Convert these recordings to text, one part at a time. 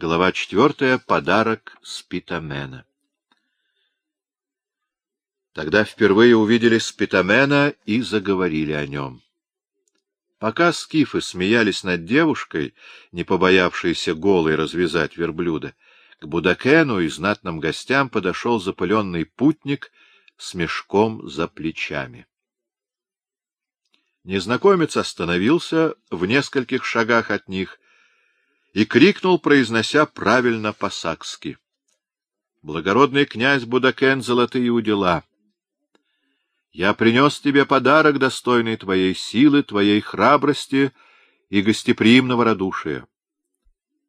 Глава четвертая. Подарок Спитамена. Тогда впервые увидели Спитамена и заговорили о нем. Пока скифы смеялись над девушкой, не побоявшейся голой развязать верблюда, к Будакену и знатным гостям подошел запыленный путник с мешком за плечами. Незнакомец остановился в нескольких шагах от них и крикнул, произнося правильно по-сакски. — Благородный князь Будакен, золотые удела! Я принес тебе подарок, достойный твоей силы, твоей храбрости и гостеприимного радушия.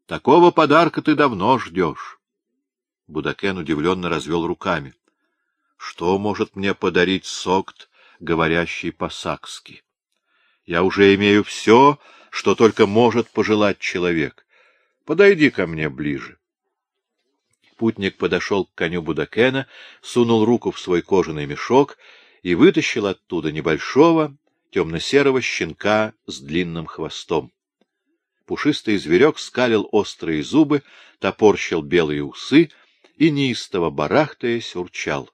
Такого подарка ты давно ждешь. Будакен удивленно развел руками. Что может мне подарить Сокт, говорящий по-сакски? Я уже имею все, что только может пожелать человек. Подойди ко мне ближе. Путник подошел к коню Будакена, сунул руку в свой кожаный мешок и вытащил оттуда небольшого темно-серого щенка с длинным хвостом. Пушистый зверек скалил острые зубы, топорщил белые усы и, неистово барахтаясь, урчал.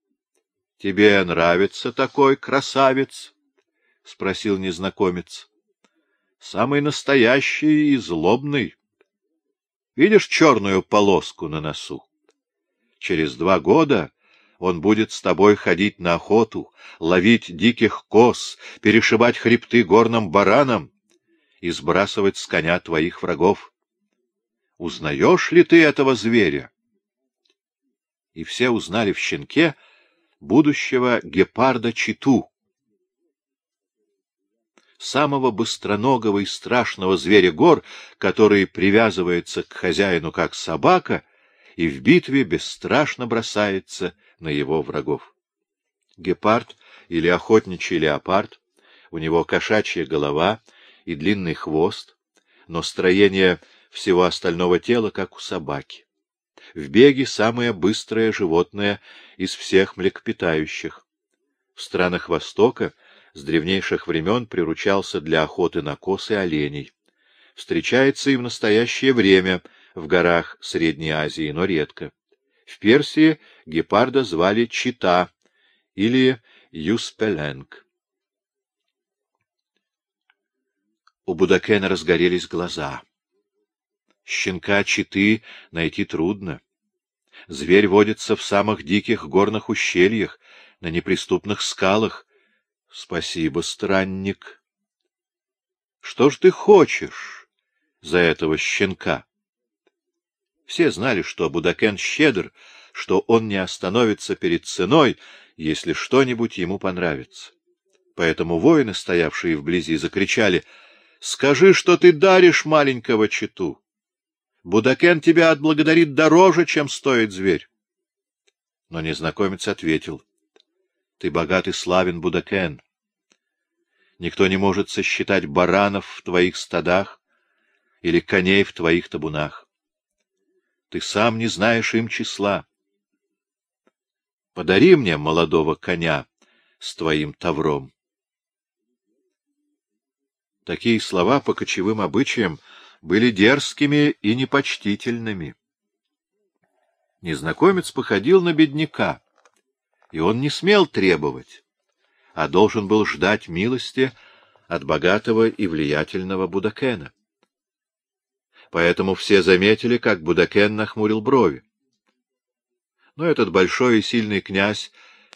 — Тебе нравится такой красавец? — спросил незнакомец. — Самый настоящий и злобный. Видишь черную полоску на носу? Через два года он будет с тобой ходить на охоту, ловить диких коз, перешибать хребты горным баранам и сбрасывать с коня твоих врагов. Узнаешь ли ты этого зверя? И все узнали в щенке будущего гепарда Читу, самого быстроногого и страшного зверя гор, который привязывается к хозяину как собака и в битве бесстрашно бросается на его врагов. Гепард или охотничий леопард, у него кошачья голова и длинный хвост, но строение всего остального тела, как у собаки. В беге самое быстрое животное из всех млекопитающих. В странах Востока с древнейших времен приручался для охоты на коз и оленей. Встречается и в настоящее время в горах Средней Азии, но редко. В Персии гепарда звали Чита или Юспеленг. У Будакена разгорелись глаза. Щенка Читы найти трудно. Зверь водится в самых диких горных ущельях, на неприступных скалах, Спасибо, странник. Что ж ты хочешь за этого щенка? Все знали, что Будакен щедр, что он не остановится перед ценой, если что-нибудь ему понравится. Поэтому воины, стоявшие вблизи, закричали «Скажи, что ты даришь маленького читу! Будакен тебя отблагодарит дороже, чем стоит зверь!» Но незнакомец ответил «Ты богат и славен, Будакен. Никто не может сосчитать баранов в твоих стадах или коней в твоих табунах. Ты сам не знаешь им числа. Подари мне молодого коня с твоим тавром. Такие слова по кочевым обычаям были дерзкими и непочтительными. Незнакомец походил на бедняка, и он не смел требовать а должен был ждать милости от богатого и влиятельного Будакена. Поэтому все заметили, как Будакен нахмурил брови. Но этот большой и сильный князь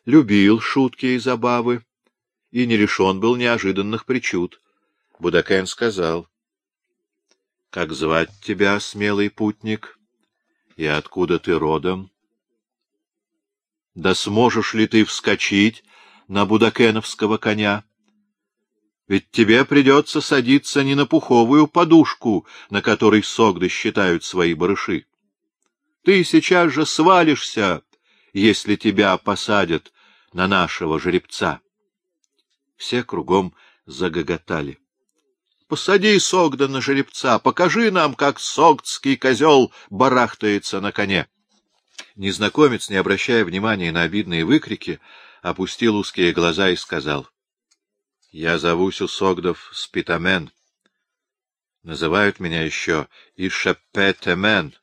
любил шутки и забавы и не лишен был неожиданных причуд. Будакен сказал, — Как звать тебя, смелый путник, и откуда ты родом? Да сможешь ли ты вскочить на будакеновского коня. Ведь тебе придется садиться не на пуховую подушку, на которой согды считают свои барыши. Ты сейчас же свалишься, если тебя посадят на нашего жеребца. Все кругом загоготали. — Посади Согда на жеребца, покажи нам, как согдский козел барахтается на коне. Незнакомец, не обращая внимания на обидные выкрики, опустил узкие глаза и сказал. — Я зовусь Усогдов Спитамен. Называют меня еще и Шепетемен.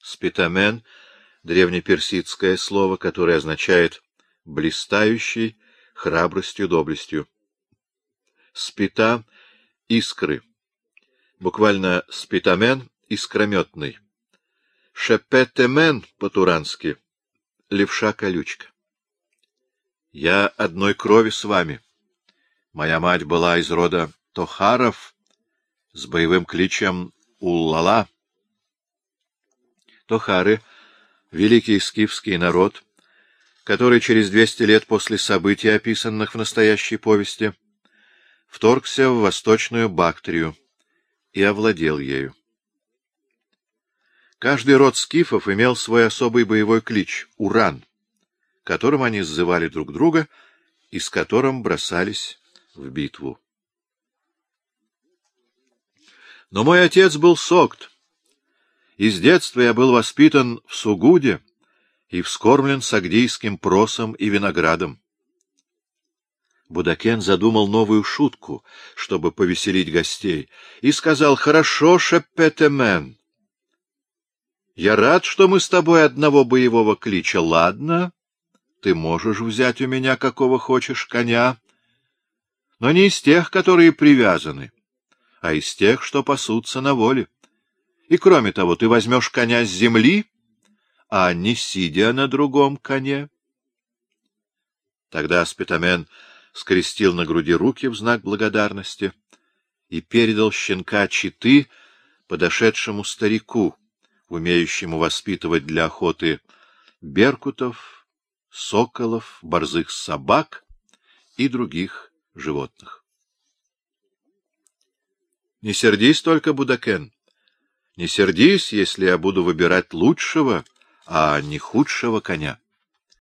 Спитамен — древнеперсидское слово, которое означает «блистающий храбростью, доблестью». Спита — искры. Буквально спитамен — искрометный. Шепетемен по-турански — левша-колючка. Я одной крови с вами. Моя мать была из рода Тохаров с боевым кличем Уллала. Тохары — великий скифский народ, который через двести лет после событий, описанных в настоящей повести, вторгся в Восточную Бактрию и овладел ею. Каждый род скифов имел свой особый боевой клич — Уран, которым они сзывали друг друга и с которым бросались в битву. Но мой отец был Сокт, и с детства я был воспитан в Сугуде и вскормлен сагдийским просом и виноградом. Будакен задумал новую шутку, чтобы повеселить гостей, и сказал, «Хорошо, Шепетемен, я рад, что мы с тобой одного боевого клича. Ладно, ты можешь взять у меня какого хочешь коня, но не из тех, которые привязаны, а из тех, что пасутся на воле. И кроме того, ты возьмешь коня с земли, а не сидя на другом коне. Тогда Спитамен скрестил на груди руки в знак благодарности и передал щенка читы подошедшему старику, умеющему воспитывать для охоты беркутов, соколов, борзых собак и других животных. Не сердись только, Будакен. Не сердись, если я буду выбирать лучшего, а не худшего коня.